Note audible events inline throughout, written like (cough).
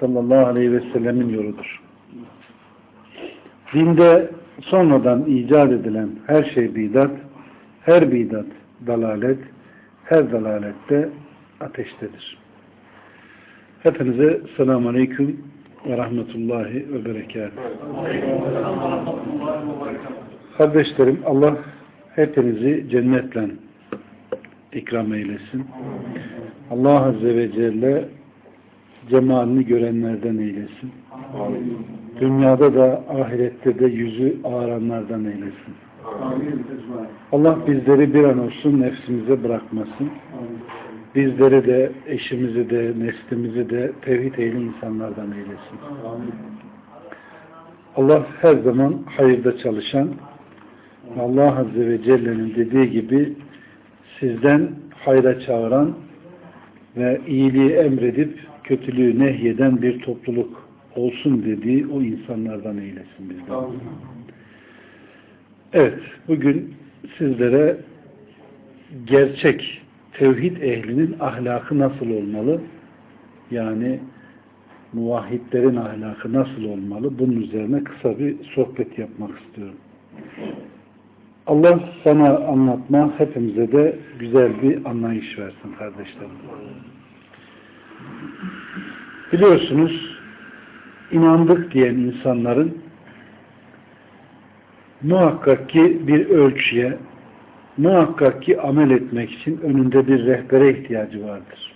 sallallahu aleyhi ve sellemin yoludur. Dinde sonradan icat edilen her şey bidat, her bidat dalalet, her dalalette ateştedir. Hepinize selamun aleyküm ve rahmetullahi ve berekat. Kardeşlerim Allah hepinizi cennetle ikram eylesin. Allah Azze ve Celle cemalini görenlerden eylesin. Dünyada da ahirette de yüzü ağıranlardan eylesin. Allah bizleri bir an olsun nefsimize bırakmasın. Bizleri de, eşimizi de, neslimizi de tevhid ehli insanlardan eylesin. Allah her zaman hayırda çalışan, Allah Azze ve Celle'nin dediği gibi sizden hayra çağıran ve iyiliği emredip kötülüğü nehyeden bir topluluk olsun dediği o insanlardan eylesin bizden. Evet, bugün sizlere gerçek tevhid ehlinin ahlakı nasıl olmalı? Yani muvahhidlerin ahlakı nasıl olmalı? Bunun üzerine kısa bir sohbet yapmak istiyorum. Allah sana anlatma, hepimize de güzel bir anlayış versin kardeşlerim. Biliyorsunuz inandık diyen insanların muhakkak ki bir ölçüye, muhakkak ki amel etmek için önünde bir rehbere ihtiyacı vardır.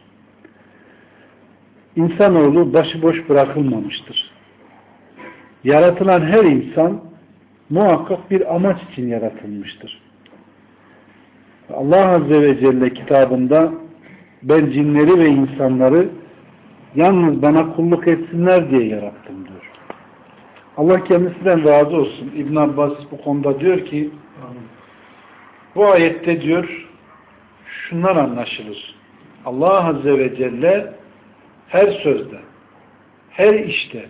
İnsanoğlu başıboş bırakılmamıştır. Yaratılan her insan muhakkak bir amaç için yaratılmıştır. Allah Azze ve Celle kitabında ben cinleri ve insanları yalnız bana kulluk etsinler diye yarattım diyor. Allah kendisinden razı olsun. İbn Abbas bu konuda diyor ki bu ayette diyor şunlar anlaşılır. Allah Azze ve Celle her sözde, her işte,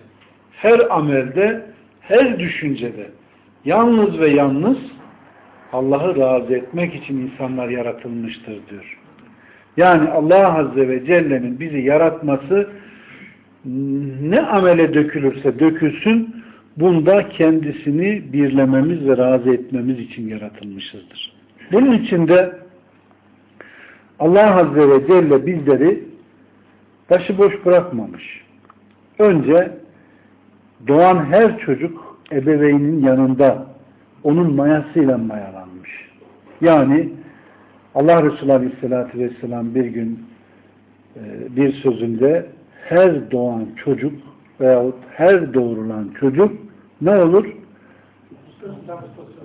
her amelde, her düşüncede yalnız ve yalnız Allah'ı razı etmek için insanlar yaratılmıştır diyor. Yani Allah Azze ve Celle'nin bizi yaratması ne amele dökülürse dökülsün bunda kendisini birlememiz ve razı etmemiz için yaratılmışızdır. Bunun için de Allah Azze ve Celle bizleri başıboş bırakmamış. Önce doğan her çocuk ebeveynin yanında onun mayasıyla mayalanmış. Yani Allah Resulü Aleyhisselatü Vesselam bir gün e, bir sözünde her doğan çocuk veyahut her doğrulan çocuk ne olur?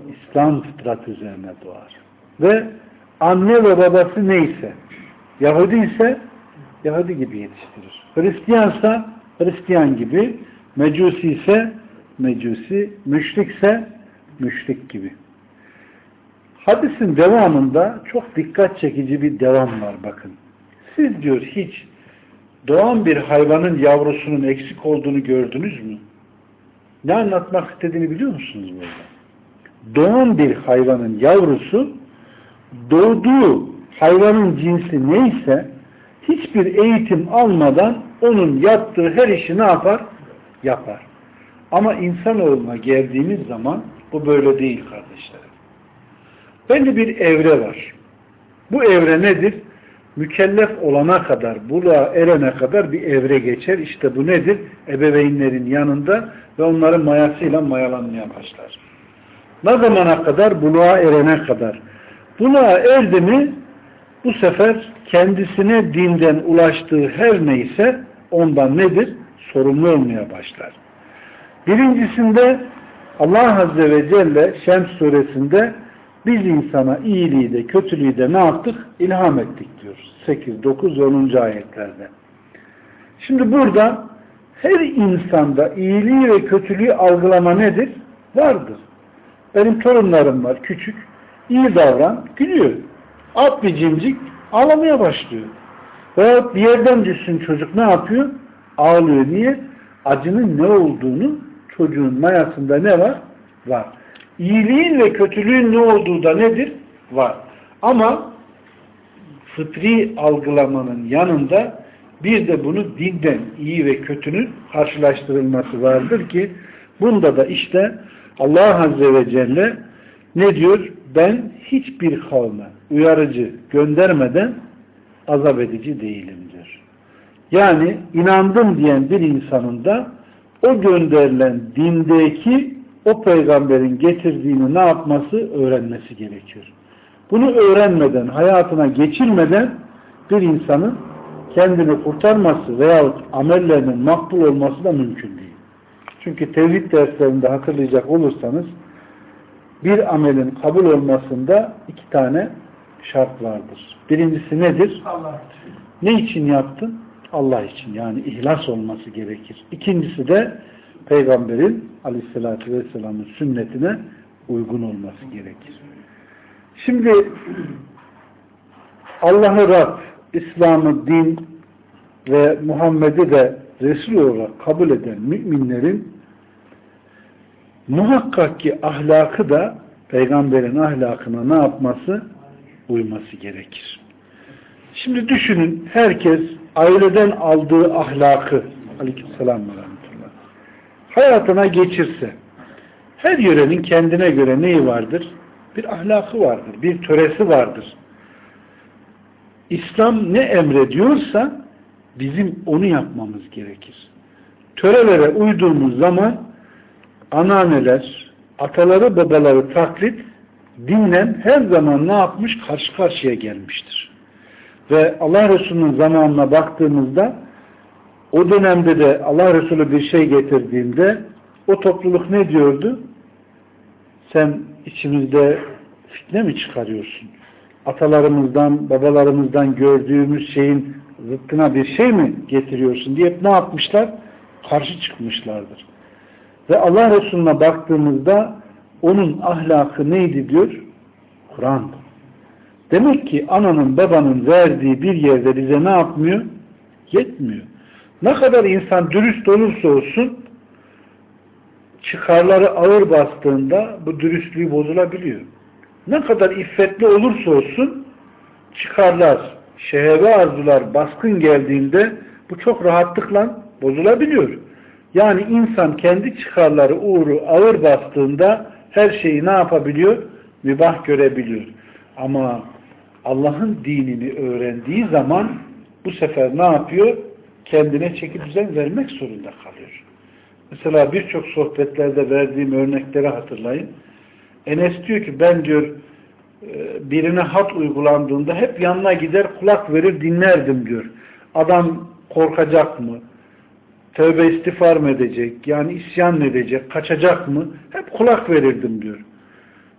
İslam fıtratı üzerine doğar. Ve anne ve babası neyse Yahudi ise Yahudi gibi yetiştirir. Hristiyansa Hristiyan gibi, Mecusi ise Mecusi, müşrikse müşrik gibi. Hadisin devamında çok dikkat çekici bir devam var bakın. Siz diyor hiç doğan bir hayvanın yavrusunun eksik olduğunu gördünüz mü? Ne anlatmak istediğini biliyor musunuz burada? Doğan bir hayvanın yavrusu doğduğu hayvanın cinsi neyse hiçbir eğitim almadan onun yaptığı her işi ne yapar? Yapar. Ama insanoğluna geldiğimiz zaman bu böyle değil kardeşlerim. Belli bir evre var. Bu evre nedir? Mükellef olana kadar, buluğa erene kadar bir evre geçer. İşte bu nedir? Ebeveynlerin yanında ve onların mayasıyla mayalanmaya başlar. Ne zamana kadar? Buluğa erene kadar. Buluğa erdi mi bu sefer kendisine dinden ulaştığı her neyse ondan nedir? Sorumlu olmaya başlar. Birincisinde Allah Azze ve Celle Şems suresinde biz insana iyiliği de kötülüğü de ne yaptık? İlham ettik diyor. 8, 9 10. ayetlerde. Şimdi burada her insanda iyiliği ve kötülüğü algılama nedir? Vardır. Benim torunlarım var küçük. İyi davran, gülüyor. At bir cimcik, ağlamaya başlıyor. Veya bir yerden düşsün çocuk ne yapıyor? Ağlıyor. Niye? Acının ne olduğunu çocuğun mayasında ne var? Var. İyiliğin ve kötülüğün ne olduğu da nedir? Var. Ama fıtri algılamanın yanında bir de bunu dinden iyi ve kötünün karşılaştırılması vardır ki bunda da işte Allah Azze ve Celle ne diyor? Ben hiçbir kavme uyarıcı göndermeden azap edici değilimdir. Yani inandım diyen bir insanın da o gönderilen dindeki o peygamberin getirdiğini ne yapması? Öğrenmesi gerekiyor. Bunu öğrenmeden, hayatına geçirmeden bir insanın kendini kurtarması veyahut amellerinin makbul olması da mümkün değil. Çünkü tevhid derslerinde hatırlayacak olursanız bir amelin kabul olmasında iki tane şart vardır. Birincisi nedir? Allah Ne için yaptın? Allah için yani ihlas olması gerekir. İkincisi de Peygamberin aleyhissalatü vesselamın sünnetine uygun olması gerekir. Şimdi Allah'ı Rab, İslam'ı din ve Muhammed'i de Resul olarak kabul eden müminlerin muhakkak ki ahlakı da peygamberin ahlakına ne yapması? Uyması gerekir. Şimdi düşünün herkes aileden aldığı ahlakı aleykümselam hayatına geçirse her yörenin kendine göre neyi vardır? Bir ahlakı vardır, bir töresi vardır. İslam ne emrediyorsa bizim onu yapmamız gerekir. Törelere uyduğumuz zaman ananeler, ataları babaları taklit dinlen her zaman ne yapmış? Karşı karşıya gelmiştir. Ve Allah Resulü'nün zamanına baktığımızda o dönemde de Allah Resulü bir şey getirdiğinde o topluluk ne diyordu? Sen içimizde fitne mi çıkarıyorsun? Atalarımızdan, babalarımızdan gördüğümüz şeyin zıttına bir şey mi getiriyorsun diye ne yapmışlar? Karşı çıkmışlardır. Ve Allah Resulüne baktığımızda onun ahlakı neydi diyor? Kur'an. Demek ki ananın babanın verdiği bir yerde bize ne yapmıyor? Yetmiyor. Ne kadar insan dürüst olursa olsun çıkarları ağır bastığında bu dürüstlüğü bozulabiliyor. Ne kadar iffetli olursa olsun çıkarlar, şehve arzular baskın geldiğinde bu çok rahatlıkla bozulabiliyor. Yani insan kendi çıkarları uğru ağır bastığında her şeyi ne yapabiliyor? Mübah görebiliyor. Ama Allah'ın dinini öğrendiği zaman bu sefer ne yapıyor? Kendine çeki düzen vermek zorunda kalıyor. Mesela birçok sohbetlerde verdiğim örnekleri hatırlayın. Enes diyor ki ben diyor e, birine hat uygulandığında hep yanına gider kulak verir dinlerdim diyor. Adam korkacak mı? Tövbe istiğfar mı edecek? Yani isyan mı edecek? Kaçacak mı? Hep kulak verirdim diyor.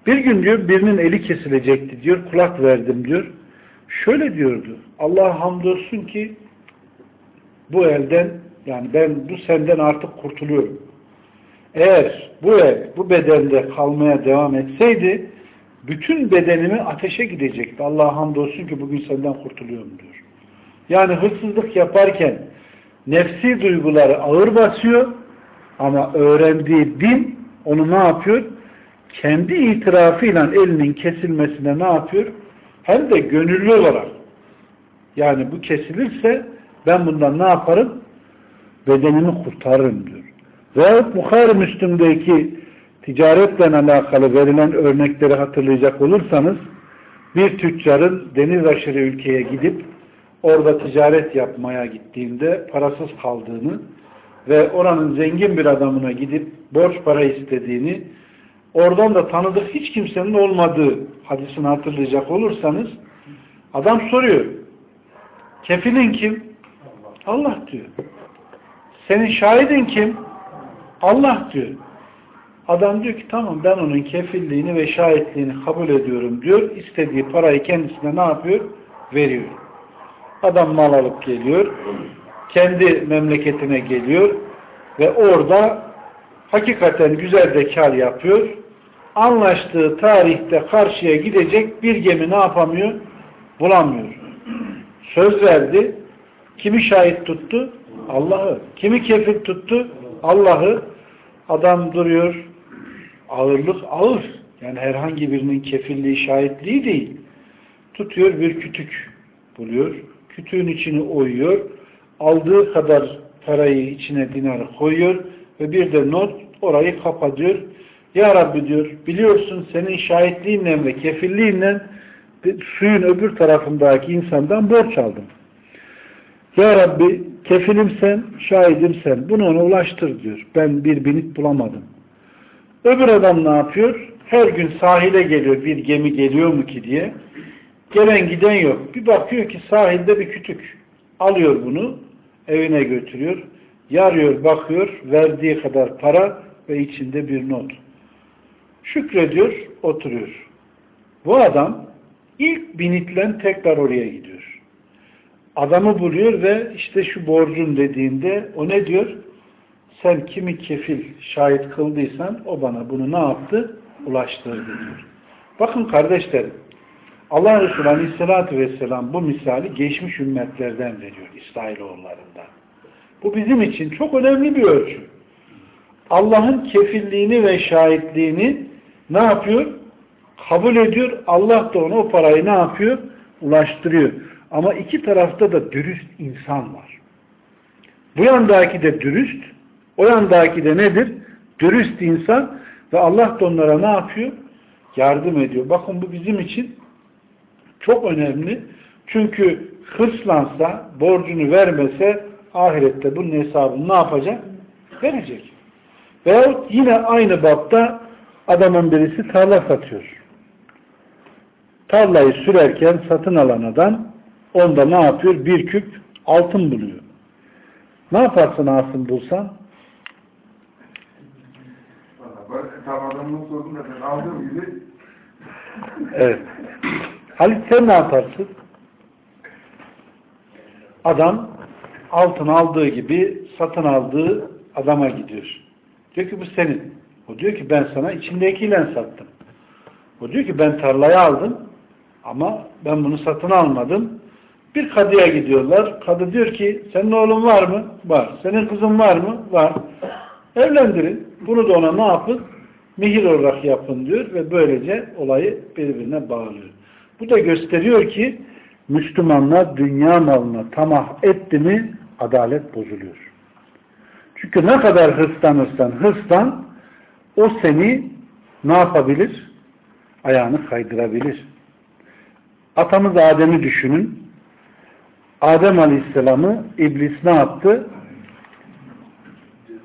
Bir gün diyor birinin eli kesilecekti diyor. Kulak verdim diyor. Şöyle diyordu. Allah hamdolsun ki bu elden yani ben bu senden artık kurtuluyorum. Eğer bu el bu bedende kalmaya devam etseydi bütün bedenimi ateşe gidecekti. Allah hamdolsun ki bugün senden kurtuluyorum diyor. Yani hırsızlık yaparken nefsi duyguları ağır basıyor ama öğrendiği din onu ne yapıyor? Kendi itirafıyla elinin kesilmesine ne yapıyor? Hem de gönüllü olarak. Yani bu kesilirse ben bundan ne yaparım? Bedenimi kurtarırım diyor. Ve Bukhari Müslüm'deki ticaretle alakalı verilen örnekleri hatırlayacak olursanız bir tüccarın deniz aşırı ülkeye gidip orada ticaret yapmaya gittiğinde parasız kaldığını ve oranın zengin bir adamına gidip borç para istediğini oradan da tanıdık hiç kimsenin olmadığı hadisini hatırlayacak olursanız adam soruyor kefilin kim? Allah diyor. Senin şahidin kim? Allah diyor. Adam diyor ki tamam ben onun kefilliğini ve şahitliğini kabul ediyorum diyor. İstediği parayı kendisine ne yapıyor? Veriyor. Adam mal alıp geliyor. Kendi memleketine geliyor. ve orada hakikaten güzel de kar yapıyor. Anlaştığı tarihte karşıya gidecek bir gemi ne yapamıyor? Bulamıyor. Söz verdi. Kimi şahit tuttu? Allah'ı. Kimi kefil tuttu? Allah'ı. Adam duruyor. Ağırlık ağır. Yani herhangi birinin kefilliği, şahitliği değil. Tutuyor bir kütük buluyor. Kütüğün içini oyuyor. Aldığı kadar parayı içine dinarı koyuyor ve bir de not orayı kapatıyor. Ya Rabbi diyor biliyorsun senin şahitliğinle ve kefilliğinle suyun öbür tarafındaki insandan borç aldım. Ya Rabbi kefilim sen, şahidim sen. Bunu ona ulaştır diyor. Ben bir binit bulamadım. Öbür adam ne yapıyor? Her gün sahile geliyor bir gemi geliyor mu ki diye. Gelen giden yok. Bir bakıyor ki sahilde bir kütük. Alıyor bunu evine götürüyor. Yarıyor, bakıyor, verdiği kadar para ve içinde bir not. Şükrediyor, oturuyor. Bu adam ilk binitlen tekrar oraya gidiyor. Adamı buluyor ve işte şu borcun dediğinde o ne diyor? Sen kimi kefil şahit kıldıysan o bana bunu ne yaptı? Ulaştırdı diyor. Bakın kardeşlerim Allah Resulü Aleyhisselatü Vesselam bu misali geçmiş ümmetlerden veriyor İsrailoğullarından. Bu bizim için çok önemli bir ölçü. Allah'ın kefilliğini ve şahitliğini ne yapıyor? Kabul ediyor. Allah da ona o parayı ne yapıyor? Ulaştırıyor. Ama iki tarafta da dürüst insan var. Bu yandaki de dürüst, o yandaki de nedir? Dürüst insan ve Allah da onlara ne yapıyor? Yardım ediyor. Bakın bu bizim için çok önemli. Çünkü hırslansa, borcunu vermese ahirette bunun hesabını ne yapacak? Verecek. Veyahut yine aynı bapta adamın birisi tarla satıyor. Tarlayı sürerken satın alan adam onda ne yapıyor? Bir küp altın buluyor. Ne yaparsın altın bulsan? Tam adamın sorduğunda ben aldığım gibi Evet. Halit sen ne yaparsın? Adam altın aldığı gibi satın aldığı adama gidiyor. Diyor ki bu senin. O diyor ki ben sana içindekiyle sattım. O diyor ki ben tarlayı aldım ama ben bunu satın almadım. Bir kadıya gidiyorlar. Kadı diyor ki senin oğlun var mı? Var. Senin kızın var mı? Var. Evlendirin. Bunu da ona ne yapın? Mihir olarak yapın diyor ve böylece olayı birbirine bağlıyor. Bu da gösteriyor ki Müslümanlar dünya malına tamah etti mi adalet bozuluyor. Çünkü ne kadar hırslanırsan hırslan o seni ne yapabilir? Ayağını kaydırabilir. Atamız Adem'i düşünün. Adem Aleyhisselam'ı iblis ne yaptı?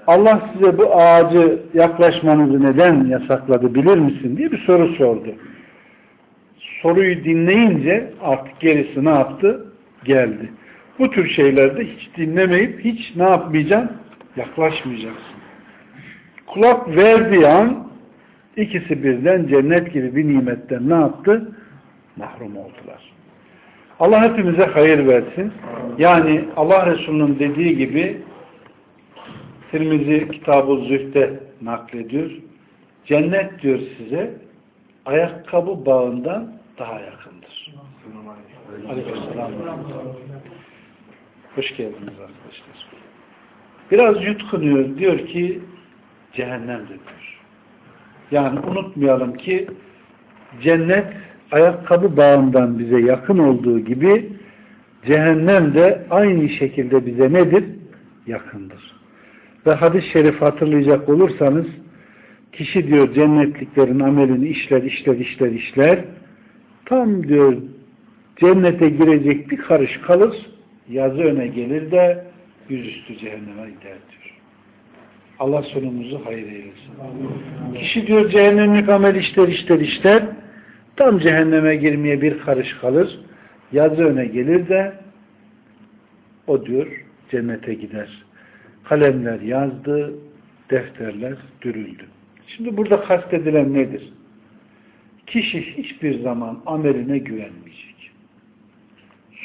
Allah size bu ağacı yaklaşmanızı neden yasakladı bilir misin diye bir soru sordu. Soruyu dinleyince artık gerisi ne yaptı? Geldi. Bu tür şeylerde hiç dinlemeyip hiç ne yapmayacaksın? Yaklaşmayacaksın. Kulak verdiği an ikisi birden cennet gibi bir nimetten ne yaptı? Mahrum oldular. Allah hepimize hayır versin. Yani Allah Resulü'nün dediği gibi Tirmizi Kitab-ı Zühd'de naklediyor. Cennet diyor size ayakkabı bağından daha yakındır. Aleykümselam. Hoş geldiniz arkadaşlar. Biraz yutkunuyor. Diyor ki cehennemdir diyor. Yani unutmayalım ki cennet ayakkabı bağından bize yakın olduğu gibi cehennem de aynı şekilde bize nedir? Yakındır. Ve hadis-i şerif hatırlayacak olursanız kişi diyor cennetliklerin amelini işler, işler, işler, işler. Tam diyor cennete girecek bir karış kalır, yazı öne gelir de yüzüstü cehenneme gider diyor. Allah sonumuzu hayır eylesin. Kişi diyor cehennemlik amel işler, işler, işler. Tam cehenneme girmeye bir karış kalır, yazı öne gelir de o diyor cennete gider. Kalemler yazdı, defterler dürüldü. Şimdi burada kastedilen nedir? Kişi hiçbir zaman ameline güvenmeyecek.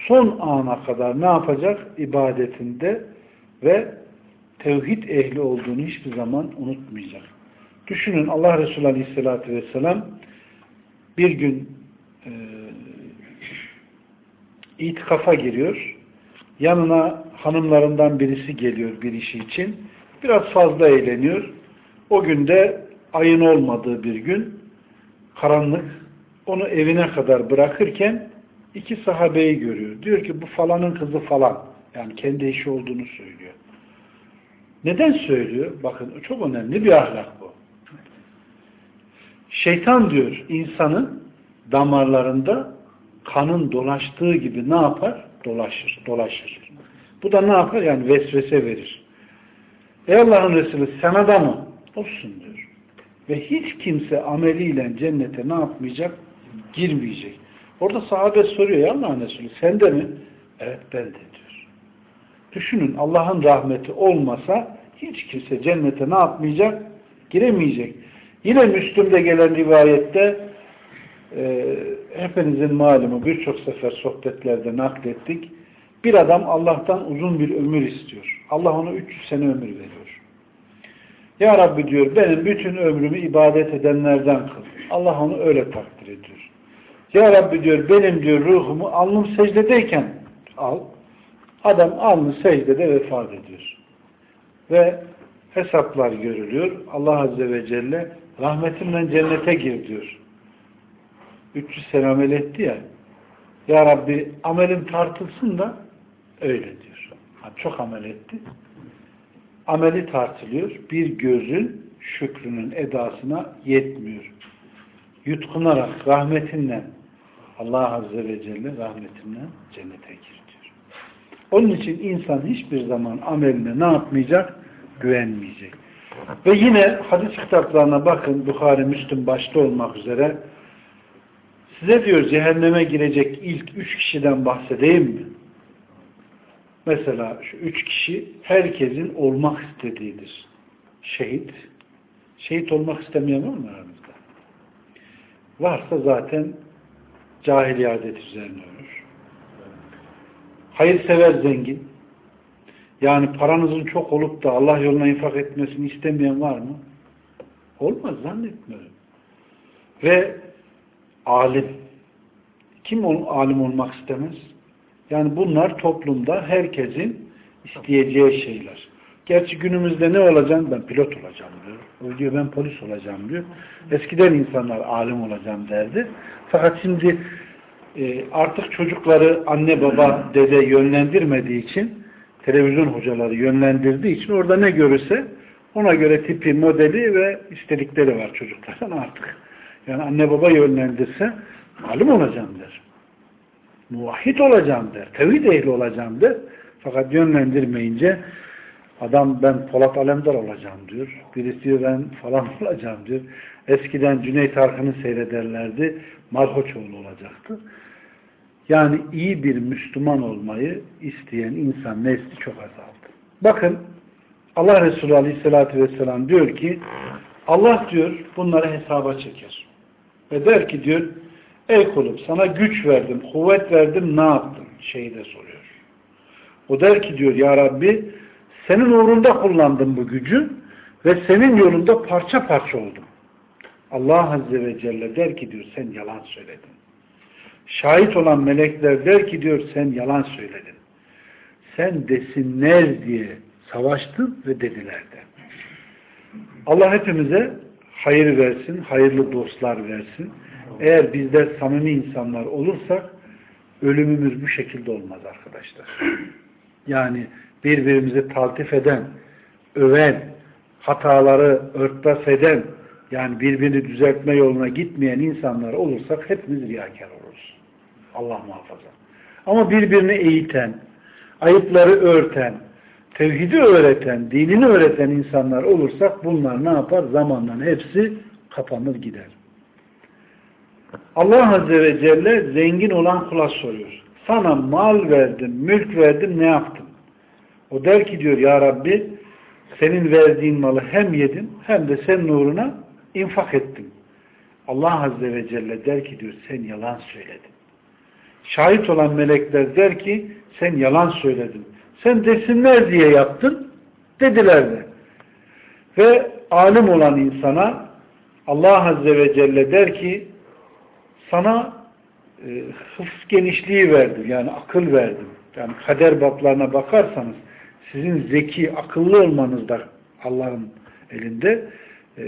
Son ana kadar ne yapacak? İbadetinde ve tevhid ehli olduğunu hiçbir zaman unutmayacak. Düşünün Allah Resulü Aleyhisselatü Vesselam bir gün e, itikafa giriyor. Yanına hanımlarından birisi geliyor bir işi için. Biraz fazla eğleniyor. O günde ayın olmadığı bir gün karanlık onu evine kadar bırakırken iki sahabeyi görüyor. Diyor ki bu falanın kızı falan. Yani kendi eşi olduğunu söylüyor. Neden söylüyor? Bakın çok önemli bir ahlak bu. Şeytan diyor insanın damarlarında kanın dolaştığı gibi ne yapar? Dolaşır, dolaşır. Bu da ne yapar? Yani vesvese verir. Ey Allah'ın Resulü sana da mı? Olsun diyor. Ve hiç kimse ameliyle cennete ne yapmayacak? Girmeyecek. Orada sahabe soruyor ya Allah'ın Resulü sen de mi? Evet ben de diyor. Düşünün Allah'ın rahmeti olmasa hiç kimse cennete ne yapmayacak? Giremeyecek. Yine Müslüm'de gelen rivayette e, hepinizin malumu birçok sefer sohbetlerde naklettik. Bir adam Allah'tan uzun bir ömür istiyor. Allah ona 300 sene ömür veriyor. Ya Rabbi diyor benim bütün ömrümü ibadet edenlerden kıl. Allah onu öyle takdir ediyor. Ya Rabbi diyor benim diyor ruhumu alnım secdedeyken al. Adam alnı secdede vefat ediyor. Ve hesaplar görülüyor. Allah Azze ve Celle rahmetimle cennete gir diyor. 300 sene amel etti ya. Ya Rabbi amelim tartılsın da öyle diyor. çok amel etti. Ameli tartılıyor. Bir gözün şükrünün edasına yetmiyor. Yutkunarak rahmetinle Allah Azze ve Celle rahmetinle cennete gir diyor. Onun için insan hiçbir zaman ameline ne yapmayacak? Güvenmeyecek. Ve yine hadis kitaplarına bakın Bukhari, Müslüm başta olmak üzere size diyor cehenneme girecek ilk üç kişiden bahsedeyim mi? Mesela şu üç kişi herkesin olmak istediğidir. Şehit. Şehit olmak istemeyen var mı aramızda? Varsa zaten cahiliye adet üzerine ölür. Hayırsever zengin. Yani paranızın çok olup da Allah yoluna infak etmesini istemeyen var mı? Olmaz zannetmiyorum. Ve alim. Kim alim olmak istemez? Yani bunlar toplumda herkesin isteyeceği şeyler. Gerçi günümüzde ne olacağım? Ben pilot olacağım diyor. O diyor ben polis olacağım diyor. Eskiden insanlar alim olacağım derdi. Fakat şimdi e, artık çocukları anne baba dede yönlendirmediği için televizyon hocaları yönlendirdiği için orada ne görürse ona göre tipi, modeli ve istedikleri var çocukların artık. Yani anne baba yönlendirse alim olacağım der. Muvahhid olacağım der. Tevhid ehli olacağım der. Fakat yönlendirmeyince adam ben Polat Alemdar olacağım diyor. Birisi diyor ben falan (laughs) olacağım diyor. Eskiden Cüneyt Arkın'ı seyrederlerdi. Marhoçoğlu olacaktı. Yani iyi bir Müslüman olmayı isteyen insan nesli çok azaldı. Bakın Allah Resulü Aleyhisselatü Vesselam diyor ki Allah diyor bunları hesaba çeker. Ve der ki diyor ey kulum sana güç verdim, kuvvet verdim ne yaptın? Şeyi de soruyor. O der ki diyor ya Rabbi senin uğrunda kullandım bu gücü ve senin yolunda parça parça oldum. Allah Azze ve Celle der ki diyor sen yalan söyledin. Şahit olan melekler der ki diyor sen yalan söyledin. Sen desinler diye savaştın ve dediler de. Allah hepimize hayır versin, hayırlı dostlar versin. Eğer bizler samimi insanlar olursak ölümümüz bu şekilde olmaz arkadaşlar. Yani birbirimizi taltif eden, öven, hataları örtbas eden, yani birbirini düzeltme yoluna gitmeyen insanlar olursak hepimiz riyakar oluruz. Allah muhafaza. Ama birbirini eğiten, ayıpları örten, tevhidi öğreten, dinini öğreten insanlar olursak bunlar ne yapar? Zamanla hepsi kapanır gider. Allah Azze ve Celle zengin olan kula soruyor. Sana mal verdim, mülk verdim ne yaptın? O der ki diyor ya Rabbi senin verdiğin malı hem yedim hem de senin uğruna infak ettim. Allah Azze ve Celle der ki diyor sen yalan söyledin. Şahit olan melekler der ki sen yalan söyledin. Sen desinler diye yaptın Dediler de. Ve alim olan insana Allah Azze ve Celle der ki sana e, hıfz genişliği verdim. Yani akıl verdim. Yani kader bablarına bakarsanız sizin zeki, akıllı olmanız da Allah'ın elinde e,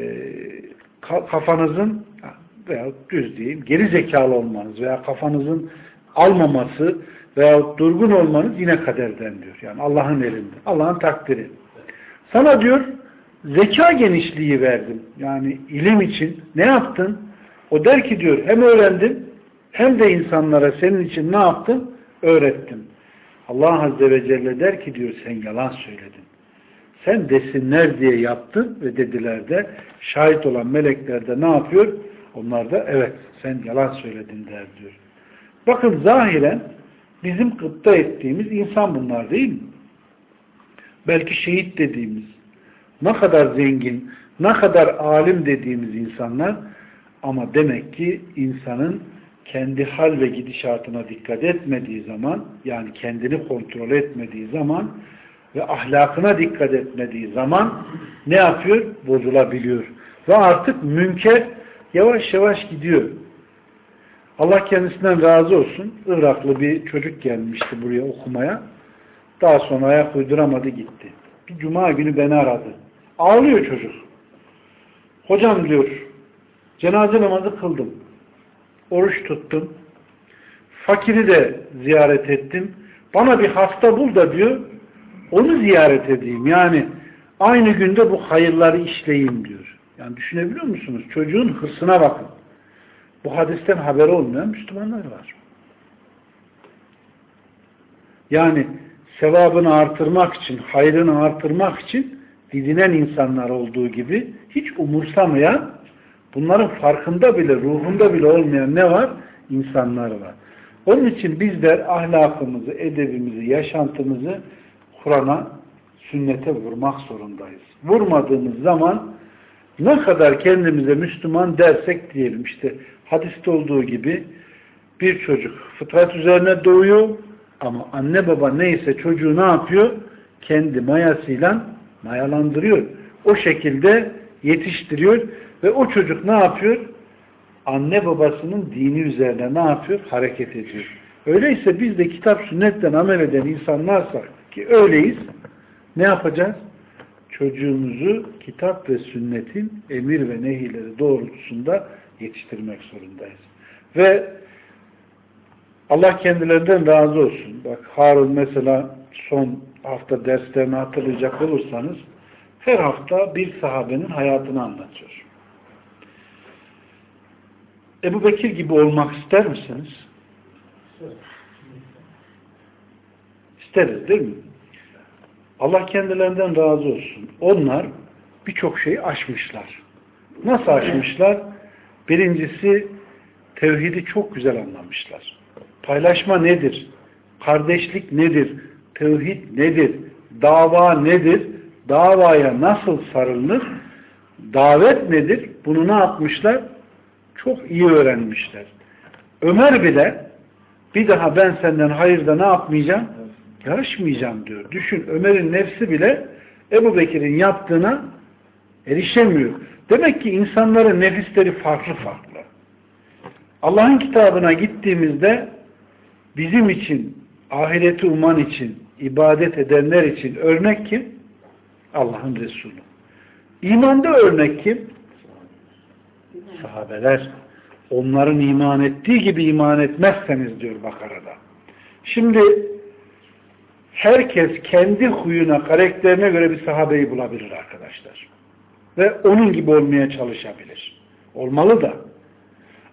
kafanızın veya düz diyeyim geri zekalı olmanız veya kafanızın almaması veya durgun olmanız yine kaderden diyor. Yani Allah'ın elinde. Allah'ın takdiri. Sana diyor zeka genişliği verdim. Yani ilim için ne yaptın? O der ki diyor hem öğrendim hem de insanlara senin için ne yaptım? Öğrettim. Allah Azze ve Celle der ki diyor sen yalan söyledin. Sen desinler diye yaptın ve dediler de şahit olan melekler de ne yapıyor? Onlar da evet sen yalan söyledin der diyor. Bakın zahiren bizim kıpta ettiğimiz insan bunlar değil mi? Belki şehit dediğimiz, ne kadar zengin, ne kadar alim dediğimiz insanlar ama demek ki insanın kendi hal ve gidişatına dikkat etmediği zaman yani kendini kontrol etmediği zaman ve ahlakına dikkat etmediği zaman ne yapıyor? Bozulabiliyor. Ve artık münker yavaş yavaş gidiyor. Allah kendisinden razı olsun. Iraklı bir çocuk gelmişti buraya okumaya. Daha sonra ayak uyduramadı gitti. Bir cuma günü beni aradı. Ağlıyor çocuk. Hocam diyor cenaze namazı kıldım. Oruç tuttum. Fakiri de ziyaret ettim. Bana bir hasta bul da diyor onu ziyaret edeyim. Yani aynı günde bu hayırları işleyeyim diyor. Yani düşünebiliyor musunuz? Çocuğun hırsına bakın. Bu hadisten haberi olmayan Müslümanlar var. Yani sevabını artırmak için, hayrını artırmak için didinen insanlar olduğu gibi hiç umursamayan, bunların farkında bile, ruhunda bile olmayan ne var? İnsanlar var. Onun için bizler ahlakımızı, edebimizi, yaşantımızı Kur'an'a, sünnete vurmak zorundayız. Vurmadığımız zaman ne kadar kendimize Müslüman dersek diyelim işte hadiste olduğu gibi bir çocuk fıtrat üzerine doğuyor ama anne baba neyse çocuğu ne yapıyor? Kendi mayasıyla mayalandırıyor. O şekilde yetiştiriyor ve o çocuk ne yapıyor? Anne babasının dini üzerine ne yapıyor? Hareket ediyor. Öyleyse biz de kitap sünnetten amel eden insanlarsak ki öyleyiz ne yapacağız? Çocuğumuzu kitap ve sünnetin emir ve nehileri doğrultusunda yetiştirmek zorundayız. Ve Allah kendilerinden razı olsun. Bak Harun mesela son hafta derslerini hatırlayacak olursanız her hafta bir sahabenin hayatını anlatıyor. Ebu Bekir gibi olmak ister misiniz? İsteriz değil mi? Allah kendilerinden razı olsun. Onlar birçok şeyi aşmışlar. Nasıl aşmışlar? Birincisi tevhidi çok güzel anlamışlar. Paylaşma nedir? Kardeşlik nedir? Tevhid nedir? Dava nedir? Davaya nasıl sarılır? Davet nedir? Bunu ne yapmışlar? Çok iyi öğrenmişler. Ömer bile bir daha ben senden hayırda ne yapmayacağım? Yarışmayacağım diyor. Düşün Ömer'in nefsi bile Ebu Bekir'in yaptığına erişemiyor. Demek ki insanların nefisleri farklı farklı. Allah'ın kitabına gittiğimizde bizim için, ahireti uman için, ibadet edenler için örnek kim? Allah'ın Resulü. İmanda örnek kim? Sahabeler. Onların iman ettiği gibi iman etmezseniz diyor Bakara'da. Şimdi herkes kendi huyuna, karakterine göre bir sahabeyi bulabilir arkadaşlar. Ve onun gibi olmaya çalışabilir. Olmalı da.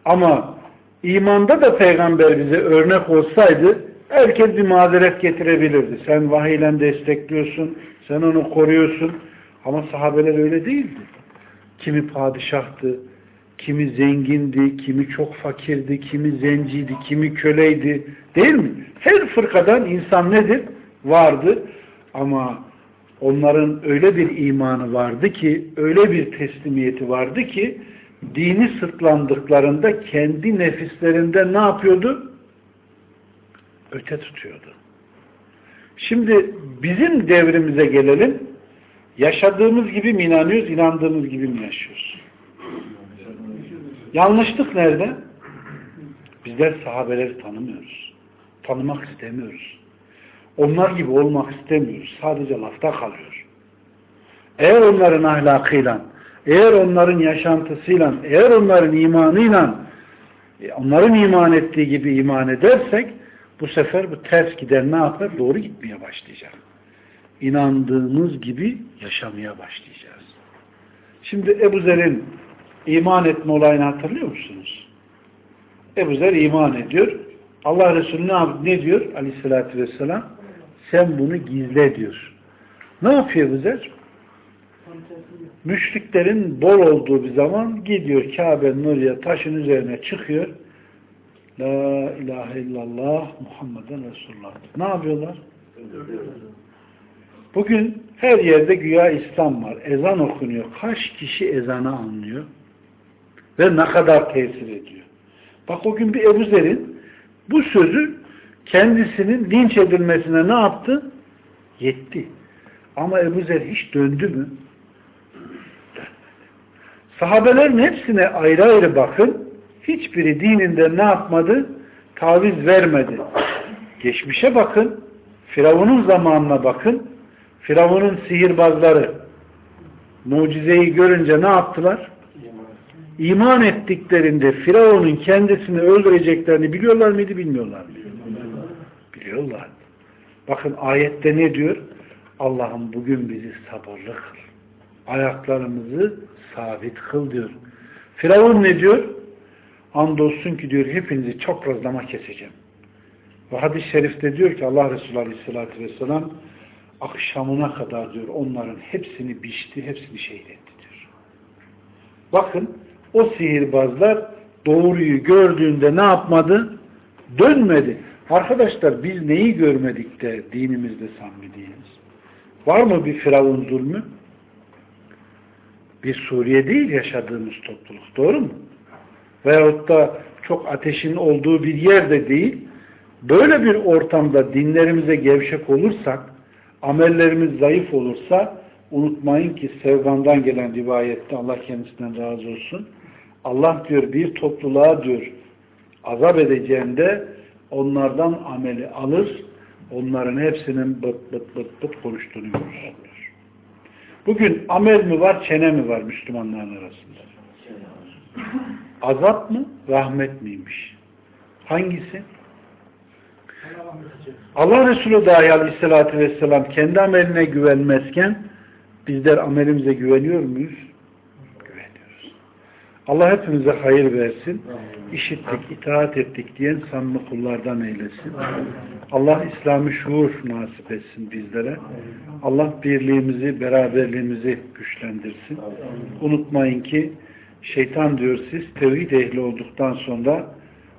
Ama imanda da peygamber bize örnek olsaydı herkes bir mazeret getirebilirdi. Sen vahiyle destekliyorsun, sen onu koruyorsun. Ama sahabeler öyle değildi. Kimi padişahtı, kimi zengindi, kimi çok fakirdi, kimi zenciydi, kimi köleydi. Değil mi? Her fırkadan insan nedir? Vardı. Ama onların öyle bir imanı vardı ki, öyle bir teslimiyeti vardı ki, dini sırtlandıklarında kendi nefislerinde ne yapıyordu? Öte tutuyordu. Şimdi bizim devrimize gelelim. Yaşadığımız gibi mi inanıyoruz, inandığımız gibi mi yaşıyoruz? Yanlışlık nerede? Bizler sahabeleri tanımıyoruz. Tanımak istemiyoruz. Onlar gibi olmak istemiyoruz. Sadece lafta kalıyor. Eğer onların ahlakıyla, eğer onların yaşantısıyla, eğer onların imanıyla, e, onların iman ettiği gibi iman edersek, bu sefer bu ters gider ne yapar? Doğru gitmeye başlayacak. İnandığımız gibi yaşamaya başlayacağız. Şimdi Ebu Zer'in iman etme olayını hatırlıyor musunuz? Ebu Zer iman ediyor. Allah Resulü ne, ne diyor aleyhissalatü vesselam? Sen bunu gizle diyor. Ne yapıyor Zer? Müşriklerin bol olduğu bir zaman gidiyor Kabe'nin oraya taşın üzerine çıkıyor. La ilahe illallah Muhammeden Resulullah. Ne yapıyorlar? Bugün her yerde güya İslam var. Ezan okunuyor. Kaç kişi ezanı anlıyor? Ve ne kadar tesir ediyor? Bak o gün bir Ebu Zer'in bu sözü kendisinin linç edilmesine ne yaptı? Yetti. Ama Ebu Zer hiç döndü mü? Sahabelerin hepsine ayrı ayrı bakın. Hiçbiri dininden ne yapmadı? Taviz vermedi. Geçmişe bakın. Firavun'un zamanına bakın. Firavun'un sihirbazları mucizeyi görünce ne yaptılar? İman ettiklerinde Firavun'un kendisini öldüreceklerini biliyorlar mıydı, bilmiyorlar mıydı? Biliyorlar. Bakın ayette ne diyor? Allah'ım bugün bizi sabırlı kıl. Ayaklarımızı sabit kıl diyor. Firavun ne diyor? Andolsun ki diyor hepinizi çok razlama keseceğim. Ve hadis-i şerifte diyor ki Allah Resulü Aleyhisselatü Vesselam akşamına kadar diyor onların hepsini biçti, hepsini şehit etti diyor. Bakın o sihirbazlar doğruyu gördüğünde ne yapmadı? Dönmedi. Arkadaşlar biz neyi görmedik de dinimizde samimi değiliz? Var mı bir firavun zulmü? Bir Suriye değil yaşadığımız topluluk. Doğru mu? Veyahut da çok ateşin olduğu bir yerde değil. Böyle bir ortamda dinlerimize gevşek olursak, amellerimiz zayıf olursa unutmayın ki Sevban'dan gelen rivayette Allah kendisinden razı olsun. Allah diyor bir topluluğa diyor azap edeceğinde onlardan ameli alır onların hepsinin bıt bıt bıt bıt konuştuğunu diyor. Bugün amel mi var çene mi var Müslümanların arasında? Azap mı rahmet miymiş? Hangisi? Allah Resulü dahi aleyhissalatü vesselam kendi ameline güvenmezken bizler amelimize güveniyor muyuz? Allah hepimize hayır versin. İşittik, itaat ettik diyen samimi kullardan eylesin. Allah İslami şuur nasip etsin bizlere. Allah birliğimizi, beraberliğimizi güçlendirsin. Unutmayın ki şeytan diyor siz tevhid ehli olduktan sonra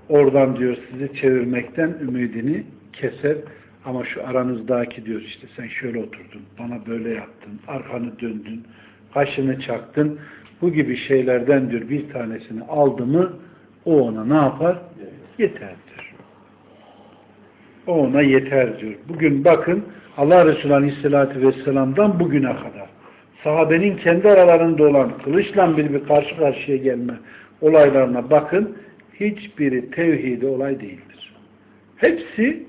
oradan diyor sizi çevirmekten ümidini keser. Ama şu aranızdaki diyor işte sen şöyle oturdun, bana böyle yaptın, arkanı döndün, kaşını çaktın. Bu gibi şeylerden diyor bir tanesini aldı mı o ona ne yapar? Yeter diyor. O ona yeter diyor. Bugün bakın Allah Resulü Aleyhisselatü Vesselam'dan bugüne kadar sahabenin kendi aralarında olan kılıçla bir bir karşı karşıya gelme olaylarına bakın hiçbiri tevhidi olay değildir. Hepsi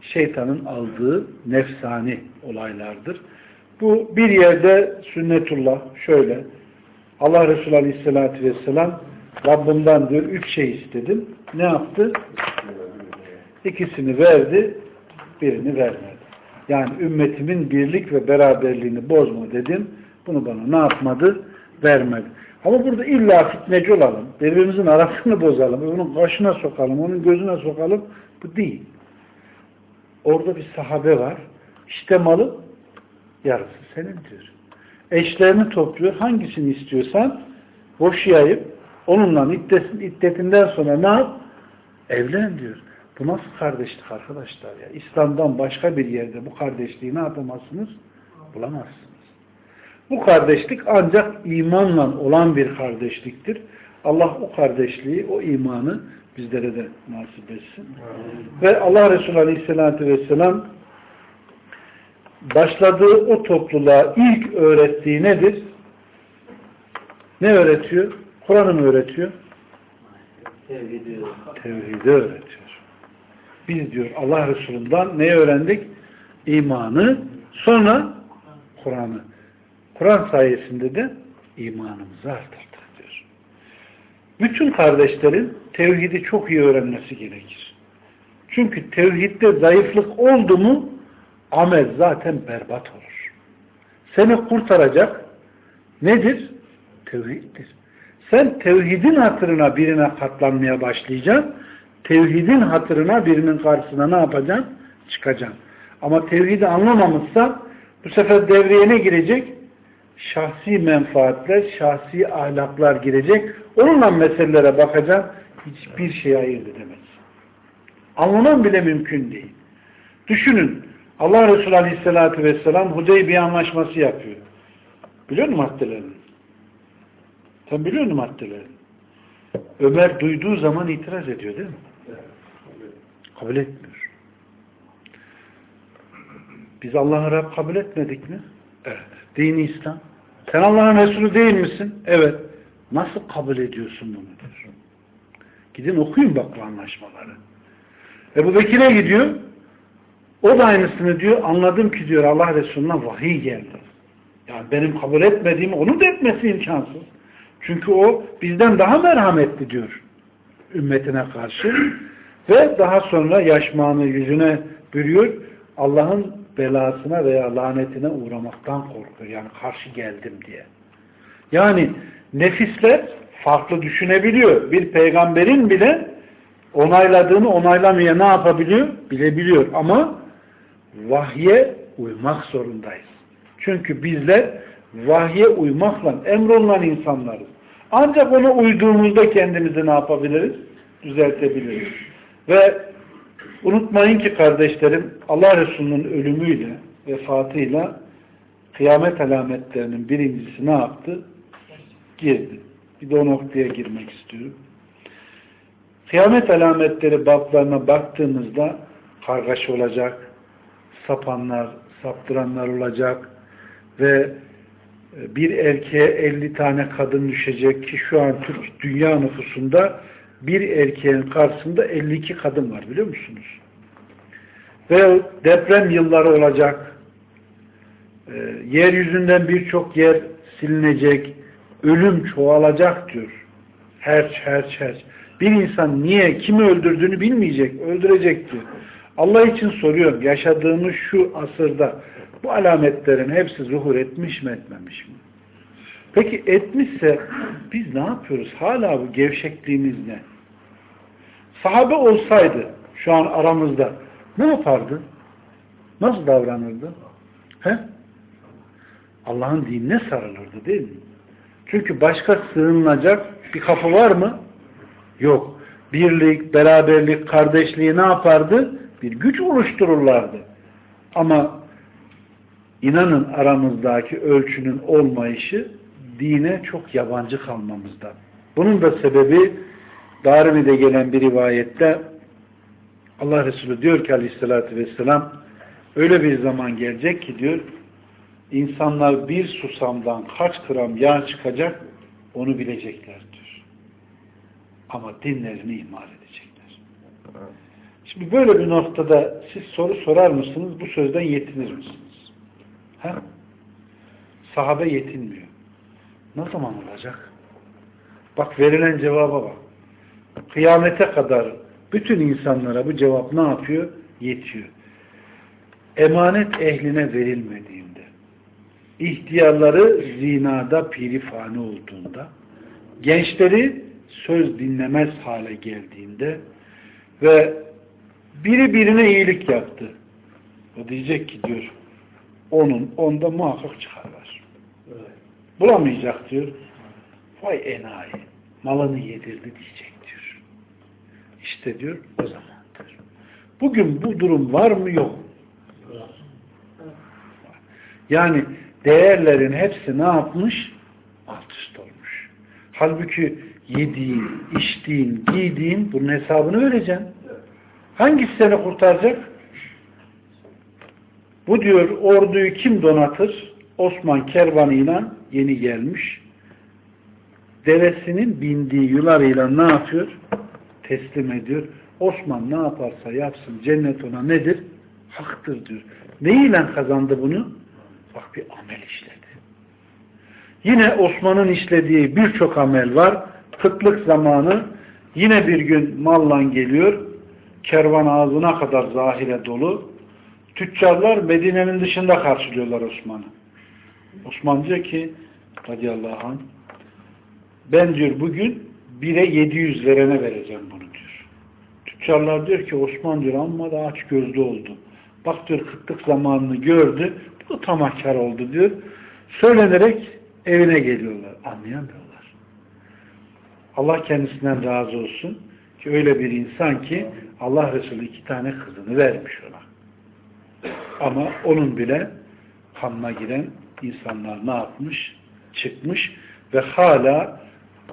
şeytanın aldığı nefsani olaylardır. Bu bir yerde sünnetullah şöyle Allah Resulü Aleyhisselatü Vesselam Rabbimden diyor üç şey istedim. Ne yaptı? İkisini verdi, birini vermedi. Yani ümmetimin birlik ve beraberliğini bozma dedim. Bunu bana ne yapmadı? Vermedi. Ama burada illa fitneci olalım. Birbirimizin arasını bozalım. Onun kaşına sokalım, onun gözüne sokalım. Bu değil. Orada bir sahabe var. İşte malı yarısı senin diyor. Eşlerini topluyor. Hangisini istiyorsan boşayıp onunla iddetinden sonra ne yap? Evlen diyor. Bu nasıl kardeşlik arkadaşlar ya? İslam'dan başka bir yerde bu kardeşliği ne yapamazsınız? Bulamazsınız. Bu kardeşlik ancak imanla olan bir kardeşliktir. Allah o kardeşliği, o imanı bizlere de nasip etsin. Ve Allah Resulü Aleyhisselatü Vesselam başladığı o topluluğa ilk öğrettiği nedir? Ne öğretiyor? Kur'an'ı mı öğretiyor? Tevhidi öğretiyor. Biz diyor Allah Resulü'nden ne öğrendik? İmanı, sonra Kur'an'ı. Kur'an sayesinde de imanımızı arttırdık diyor. Bütün kardeşlerin tevhidi çok iyi öğrenmesi gerekir. Çünkü tevhidde zayıflık oldu mu amel zaten berbat olur. Seni kurtaracak nedir? Tevhiddir. Sen tevhidin hatırına birine katlanmaya başlayacaksın. Tevhidin hatırına birinin karşısına ne yapacaksın? Çıkacaksın. Ama tevhidi anlamamışsa bu sefer devreye ne girecek? Şahsi menfaatler, şahsi ahlaklar girecek. Onunla meselelere bakacaksın. Hiçbir şey ayırt edemez. Anlaman bile mümkün değil. Düşünün. Allah Resulü Aleyhisselatü Vesselam Hudeybiye anlaşması yapıyor. Biliyor musun maddelerini? Sen biliyor musun maddelerini? Ömer duyduğu zaman itiraz ediyor değil mi? Kabul etmiyor. Biz Allah'ı Rab kabul etmedik mi? Evet. Dini İslam. Sen Allah'ın Resulü değil misin? Evet. Nasıl kabul ediyorsun bunu? diyor. Gidin okuyun bak bu anlaşmaları. Ebu Bekir'e gidiyor. O da aynısını diyor. Anladım ki diyor Allah Resulü'ne vahiy geldi. Yani benim kabul etmediğimi onun da etmesi imkansız. Çünkü o bizden daha merhametli diyor ümmetine karşı. Ve daha sonra yaşmağını yüzüne bürüyor. Allah'ın belasına veya lanetine uğramaktan korkuyor. Yani karşı geldim diye. Yani nefisler farklı düşünebiliyor. Bir peygamberin bile onayladığını onaylamaya ne yapabiliyor? Bilebiliyor. Ama vahye uymak zorundayız. Çünkü bizler vahye uymakla emrolunan insanlarız. Ancak ona uyduğumuzda kendimizi ne yapabiliriz? Düzeltebiliriz. Ve unutmayın ki kardeşlerim Allah Resulü'nün ölümüyle, vefatıyla kıyamet alametlerinin birincisi ne yaptı? Girdi. Bir de o noktaya girmek istiyorum. Kıyamet alametleri bablarına baktığımızda kargaşa olacak, sapanlar, saptıranlar olacak ve bir erkeğe 50 tane kadın düşecek ki şu an Türk dünya nüfusunda bir erkeğin karşısında 52 kadın var biliyor musunuz? Ve deprem yılları olacak. E, yeryüzünden birçok yer silinecek. Ölüm çoğalacak diyor. Herç, herç, herç. Bir insan niye, kimi öldürdüğünü bilmeyecek, öldürecek diyor. Allah için soruyorum, yaşadığımız şu asırda bu alametlerin hepsi zuhur etmiş mi etmemiş mi? Peki etmişse biz ne yapıyoruz? Hala bu gevşekliğimiz ne? Sahabe olsaydı şu an aramızda ne yapardı? Nasıl davranırdı? Allah'ın dinine sarılırdı değil mi? Çünkü başka sığınılacak bir kapı var mı? Yok. Birlik, beraberlik, kardeşliği ne yapardı? Bir güç oluştururlardı. Ama inanın aramızdaki ölçünün olmayışı dine çok yabancı kalmamızdan. Bunun da sebebi Darimi'de gelen bir rivayette Allah Resulü diyor ki aleyhissalatü vesselam öyle bir zaman gelecek ki diyor insanlar bir susamdan kaç gram yağ çıkacak onu bilecekler diyor. Ama dinlerini ihmal edecekler. Şimdi böyle bir noktada siz soru sorar mısınız? Bu sözden yetinir misiniz? He? Sahabe yetinmiyor. Ne zaman olacak? Bak verilen cevaba bak. Kıyamete kadar bütün insanlara bu cevap ne yapıyor? Yetiyor. Emanet ehline verilmediğinde, ihtiyarları zinada pirifane olduğunda, gençleri söz dinlemez hale geldiğinde ve biri birine iyilik yaptı. O diyecek ki diyor, onun onda muhakkak çıkar var. Bulamayacak diyor. Vay enayi, malını yedirdi diyecek diyor. İşte diyor o zamandır. Bugün bu durum var mı yok. Yani değerlerin hepsi ne yapmış? Alt üst olmuş. Halbuki yediğin, içtiğin, giydiğin bunun hesabını vereceksin. Hangisi seni kurtaracak? Bu diyor orduyu kim donatır? Osman kervanıyla yeni gelmiş. Devesinin bindiği yularıyla ne yapıyor? Teslim ediyor. Osman ne yaparsa yapsın cennet ona nedir? Haktır diyor. Neyle kazandı bunu? Bak bir amel işledi. Yine Osman'ın işlediği birçok amel var. Kıtlık zamanı yine bir gün malla geliyor. Kervan ağzına kadar zahire dolu. Tüccarlar Medine'nin dışında karşılıyorlar Osman'ı. Osman diyor ki radıyallahu anh ben diyor bugün bire 700 verene vereceğim bunu diyor. Tüccarlar diyor ki Osman diyor amma da aç gözlü oldu. Bak diyor kıtlık zamanını gördü. Bu tamahkar oldu diyor. Söylenerek evine geliyorlar. Anlayamıyorlar. Allah kendisinden razı olsun ki öyle bir insan ki Allah Resulü iki tane kızını vermiş ona. Ama onun bile kanına giren insanlar ne yapmış? Çıkmış ve hala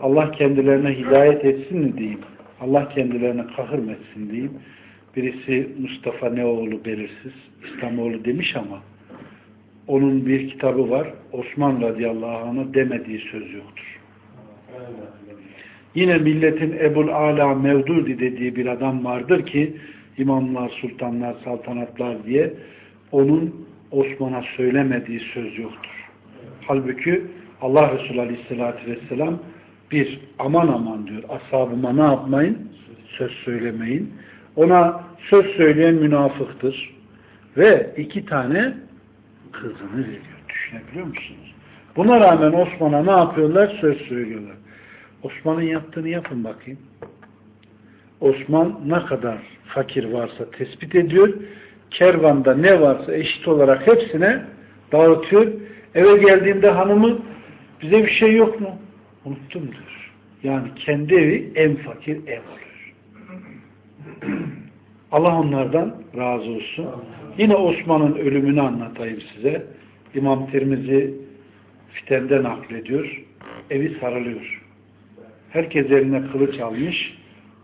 Allah kendilerine hidayet etsin mi diyeyim. Allah kendilerine kahır etsin diyeyim. Birisi Mustafa Neoğlu belirsiz, İslamoğlu demiş ama onun bir kitabı var. Osman radıyallahu anh'a demediği söz yoktur. Yine milletin Ebul Ala Mevdudi dediği bir adam vardır ki imamlar, sultanlar, saltanatlar diye onun Osman'a söylemediği söz yoktur. Halbuki Allah Resulü Aleyhisselatü Vesselam bir aman aman diyor. Ashabıma ne yapmayın? Söz söylemeyin. Ona söz söyleyen münafıktır. Ve iki tane kızını veriyor. Düşünebiliyor musunuz? Buna rağmen Osman'a ne yapıyorlar? Söz söylüyorlar. Osman'ın yaptığını yapın bakayım. Osman ne kadar fakir varsa tespit ediyor. Kervanda ne varsa eşit olarak hepsine dağıtıyor. Eve geldiğinde hanımı bize bir şey yok mu? Unuttum diyor. Yani kendi evi en fakir ev oluyor. (clears throat) Allah onlardan razı olsun. Yine Osman'ın ölümünü anlatayım size. İmam Tirmizi fitenden naklediyor. Evi sarılıyor. Herkes eline kılıç almış.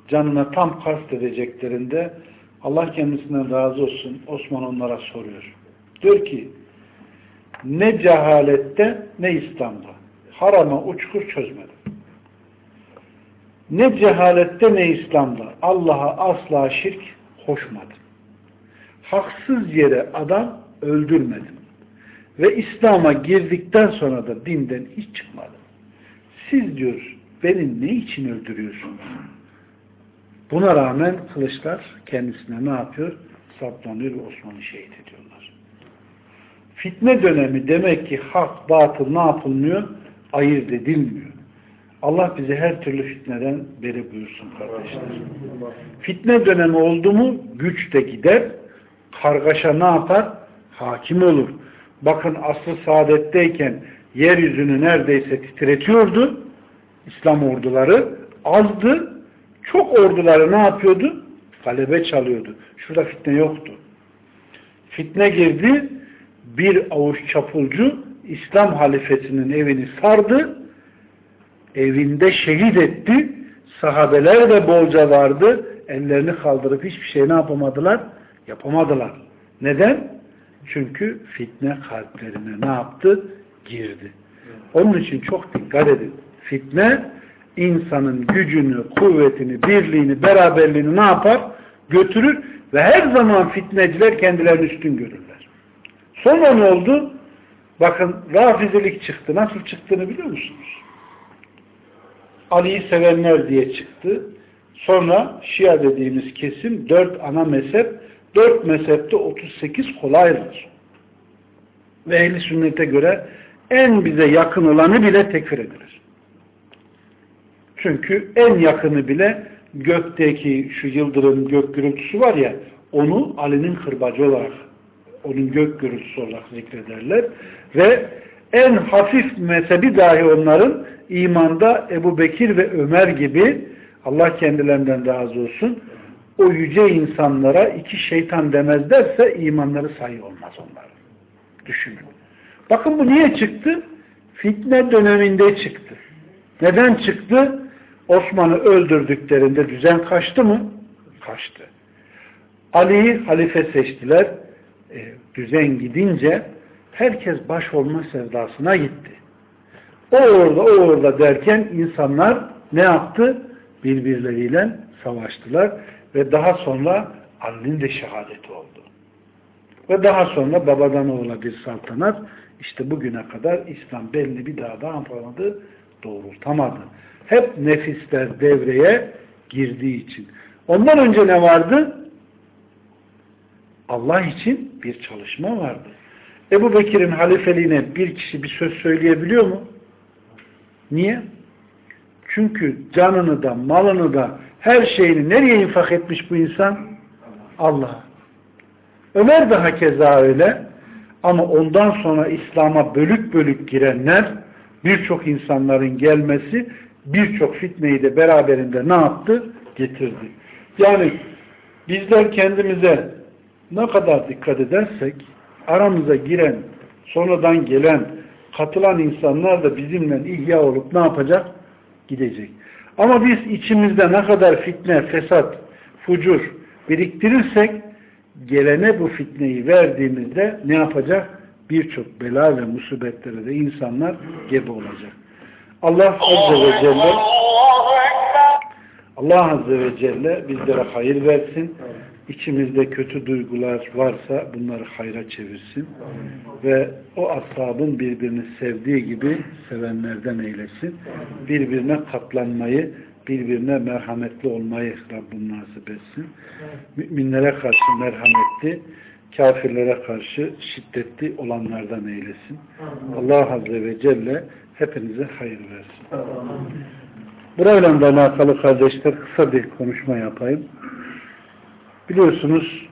Canına tam kast edeceklerinde Allah kendisinden razı olsun. Osman onlara soruyor. Diyor ki ne cehalette ne İslam'da. Harama uçkur çözmedim. Ne cehalette ne İslam'da. Allah'a asla şirk koşmadım. Haksız yere adam öldürmedim. Ve İslam'a girdikten sonra da dinden hiç çıkmadım. Siz diyor beni ne için öldürüyorsunuz? Buna rağmen kılıçlar kendisine ne yapıyor? Saplanıyor ve Osman'ı şehit ediyorlar. Fitne dönemi demek ki hak, batıl ne yapılmıyor? Ayırt edilmiyor. Allah bizi her türlü fitneden beri buyursun kardeşler. Fitne dönemi oldu mu güç de gider. Kargaşa ne yapar? Hakim olur. Bakın aslı saadetteyken yeryüzünü neredeyse titretiyordu. İslam orduları azdı. Çok orduları ne yapıyordu? Galebe çalıyordu. Şurada fitne yoktu. Fitne girdi. Bir avuç çapulcu İslam halifesinin evini sardı. Evinde şehit etti. Sahabeler de bolca vardı. Ellerini kaldırıp hiçbir şey ne yapamadılar? Yapamadılar. Neden? Çünkü fitne kalplerine ne yaptı? Girdi. Onun için çok dikkat edin. Fitne insanın gücünü, kuvvetini, birliğini, beraberliğini ne yapar? Götürür ve her zaman fitneciler kendilerini üstün görürler. Sonra ne oldu? Bakın rafizilik çıktı. Nasıl çıktığını biliyor musunuz? Ali'yi sevenler diye çıktı. Sonra Şia dediğimiz kesim dört ana mezhep, dört mezhepte 38 kol ayrılır. Ve ehli sünnete göre en bize yakın olanı bile tekfir edilir. Çünkü en yakını bile gökteki şu yıldırım gök gürültüsü var ya onu Ali'nin kırbacı olarak onun gök gürültüsü olarak zikrederler ve en hafif mezhebi dahi onların imanda Ebu Bekir ve Ömer gibi Allah kendilerinden razı olsun o yüce insanlara iki şeytan demezlerse imanları sayı olmaz onların. Düşünün. Bakın bu niye çıktı? Fitne döneminde çıktı. Neden çıktı? Osman'ı öldürdüklerinde düzen kaçtı mı? Kaçtı. Ali'yi halife seçtiler. e, düzen gidince herkes baş olma sevdasına gitti. O orada, o orada derken insanlar ne yaptı? Birbirleriyle savaştılar ve daha sonra Ali'nin de şehadeti oldu. Ve daha sonra babadan oğula bir saltanat işte bugüne kadar İslam belli bir daha da yapamadı, doğrultamadı. Hep nefisler devreye girdiği için. Ondan önce ne vardı? Allah için bir çalışma vardı. Ebu Bekir'in halifeliğine bir kişi bir söz söyleyebiliyor mu? Niye? Çünkü canını da, malını da, her şeyini nereye infak etmiş bu insan? Allah'a. Ömer de hakeza öyle. Ama ondan sonra İslam'a bölük bölük girenler, birçok insanların gelmesi, birçok fitneyi de beraberinde ne yaptı? Getirdi. Yani bizler kendimize ne kadar dikkat edersek, aramıza giren, sonradan gelen, katılan insanlar da bizimle ihya olup ne yapacak? Gidecek. Ama biz içimizde ne kadar fitne, fesat, fucur biriktirirsek gelene bu fitneyi verdiğimizde ne yapacak? Birçok bela ve musibetlere de insanlar gebe olacak. Allah Azze ve Celle Allah Azze ve Celle bizlere hayır versin. İçimizde kötü duygular varsa bunları hayra çevirsin. Ve o ashabın birbirini sevdiği gibi sevenlerden eylesin. Birbirine katlanmayı, birbirine merhametli olmayı Rabbim nasip etsin. Müminlere karşı merhametli, kafirlere karşı şiddetli olanlardan eylesin. Allah Azze ve Celle hepinize hayır versin. Burayla da alakalı kardeşler kısa bir konuşma yapayım. Biliyorsunuz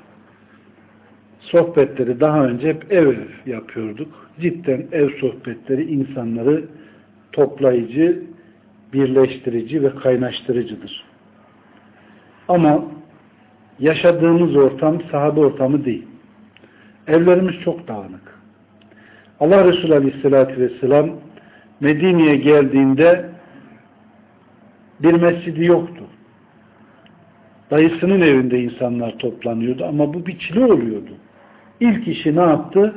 sohbetleri daha önce hep ev ev yapıyorduk. Cidden ev sohbetleri insanları toplayıcı, birleştirici ve kaynaştırıcıdır. Ama yaşadığımız ortam sahabe ortamı değil. Evlerimiz çok dağınık. Allah Resulü Aleyhisselatü Vesselam Medine'ye geldiğinde bir mescidi yoktu. Dayısının evinde insanlar toplanıyordu ama bu biçili oluyordu. İlk işi ne yaptı?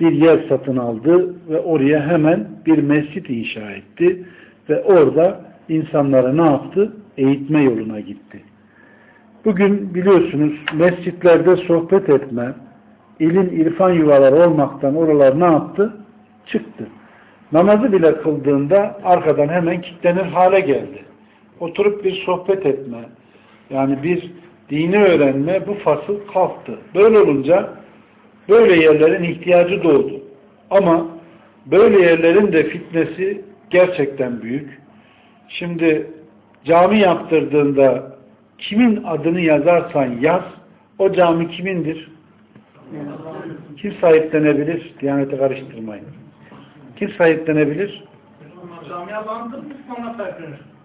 Bir yer satın aldı ve oraya hemen bir mescit inşa etti ve orada insanlara ne yaptı? Eğitme yoluna gitti. Bugün biliyorsunuz mescitlerde sohbet etme, ilim, irfan yuvaları olmaktan oralar ne yaptı? Çıktı. Namazı bile kıldığında arkadan hemen kilitlenir hale geldi. Oturup bir sohbet etme, yani bir dini öğrenme bu fasıl kalktı. Böyle olunca böyle yerlerin ihtiyacı doğdu. Ama böyle yerlerin de fitnesi gerçekten büyük. Şimdi cami yaptırdığında kimin adını yazarsan yaz, o cami kimindir? Kim sahiplenebilir? Diyaneti karıştırmayın. Kim sahiplenebilir?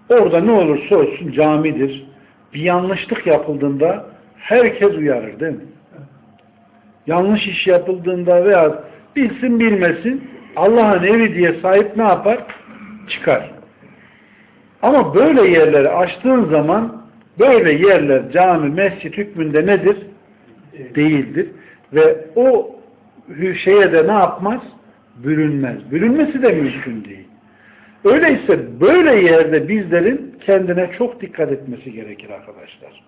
Orada ne olursa olsun camidir. Bir yanlışlık yapıldığında herkes uyarır değil mi? Yanlış iş yapıldığında veya bilsin bilmesin Allah'ın evi diye sahip ne yapar? Çıkar. Ama böyle yerleri açtığın zaman böyle yerler cami, mescit hükmünde nedir? Değildir. Ve o şeye de ne yapmaz? Bürünmez. Bürünmesi de mümkün değil. Öyleyse böyle yerde bizlerin kendine çok dikkat etmesi gerekir arkadaşlar.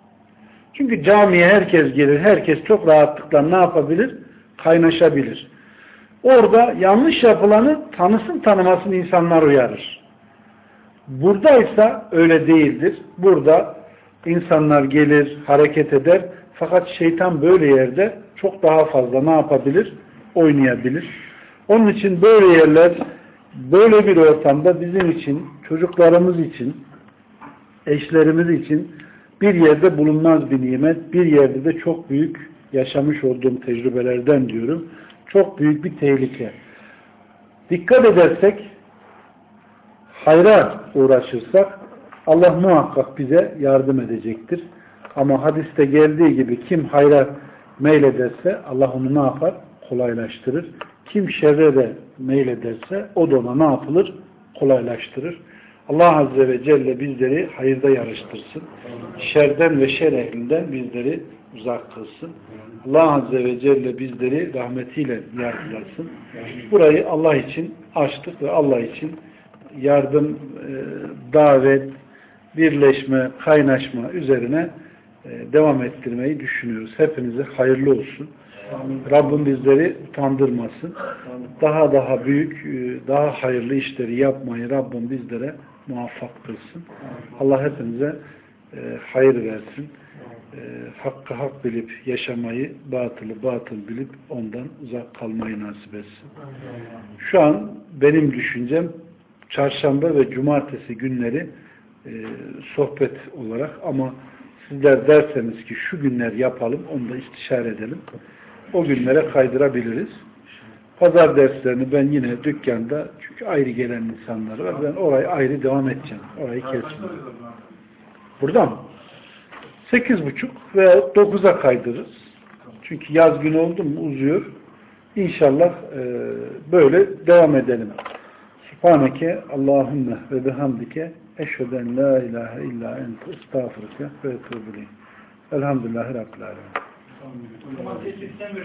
Çünkü camiye herkes gelir, herkes çok rahatlıkla ne yapabilir? Kaynaşabilir. Orada yanlış yapılanı tanısın tanımasın insanlar uyarır. Buradaysa öyle değildir. Burada insanlar gelir, hareket eder. Fakat şeytan böyle yerde çok daha fazla ne yapabilir? Oynayabilir. Onun için böyle yerler, böyle bir ortamda bizim için, çocuklarımız için, eşlerimiz için bir yerde bulunmaz bir nimet, bir yerde de çok büyük yaşamış olduğum tecrübelerden diyorum. Çok büyük bir tehlike. Dikkat edersek, hayra uğraşırsak Allah muhakkak bize yardım edecektir. Ama hadiste geldiği gibi kim hayra meylederse Allah onu ne yapar? Kolaylaştırır. Kim şerre de meylederse o da ona ne yapılır? Kolaylaştırır. Allah Azze ve Celle bizleri hayırda yarıştırsın. Şerden ve şer ehlinden bizleri uzak kılsın. Allah Azze ve Celle bizleri rahmetiyle yargılasın. Burayı Allah için açtık ve Allah için yardım, e, davet, birleşme, kaynaşma üzerine e, devam ettirmeyi düşünüyoruz. Hepinize hayırlı olsun. Rabbim bizleri utandırmasın. Daha daha büyük, e, daha hayırlı işleri yapmayı Rabbim bizlere muvaffak kılsın. Allah hepinize e, hayır versin. E, hakkı hak bilip yaşamayı, batılı batıl bilip ondan uzak kalmayı nasip etsin. Şu an benim düşüncem çarşamba ve cumartesi günleri e, sohbet olarak ama sizler derseniz ki şu günler yapalım onu da istişare edelim. O günlere kaydırabiliriz. Pazar derslerini ben yine dükkanda çünkü ayrı gelen insanlar var. Ben orayı ayrı devam edeceğim. Orayı kesmeyeceğim. Burada mı? Sekiz buçuk veya dokuza kaydırırız. Çünkü yaz günü oldu mu uzuyor. İnşallah e, böyle devam edelim. Subhaneke Allahümme ve bihamdike eşheden la ilahe illa ente estağfurike ve etûbü ileyk. Elhamdülillahi Rabbil Alemin. Cumartesi sistem